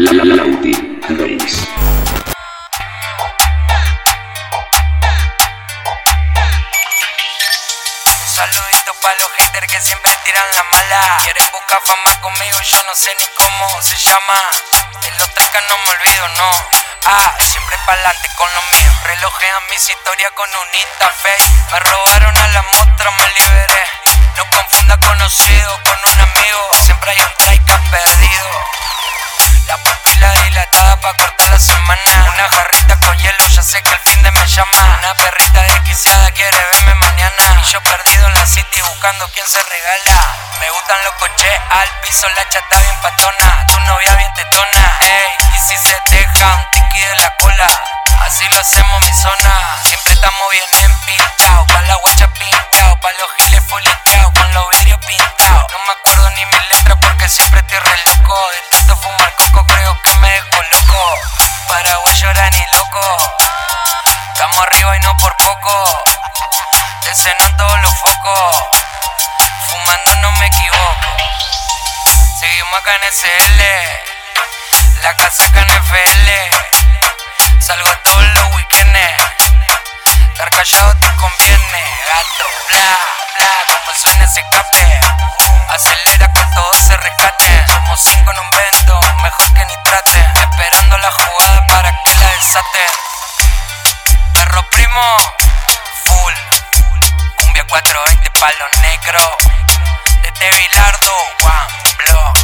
La la Lauti. Un saludito pa' los haters que siempre tiran la mala. Quieren buscar fama conmigo, yo no sé ni cómo se llama. De los que no me olvido, no. Ah, siempre pa'lante con lo mío. Relojean mis historias con un Insta fake. Me robaron a la mostra, me liberé. No confunda conocido con un amigo. Siempre hay un. La pupila dilatada pa' cortar la semana. Una jarrita con hielo, ya sé que el fin de me llama. Una perrita desquiciada quiere verme mañana. Y yo perdido en la city buscando quién se regala. Me gustan los coches al piso, la chata bien patona. Tu novia bien tetona, ey Y si se deja un tiki de la cola. Así lo hacemos mi zona. Siempre estamos bien empinchados Pa' la guacha pintado Pa' los giles foliteados Con los vidrios pintados. No me acuerdo ni mi letra porque siempre estoy re Paraguay llora ni loco. Estamos arriba y no por poco. Decenan todos los focos. Fumando no me equivoco. Seguimos acá en SL La casa acá en FL Salgo todos los weekends. Estar callado te conviene. Gato, bla, bla. Como suena ese escape. Acelera que todo se rescate. Somos cinco en desaten Perro primo Full. Cumbia 420 palo negro. Desde Bilardo One Block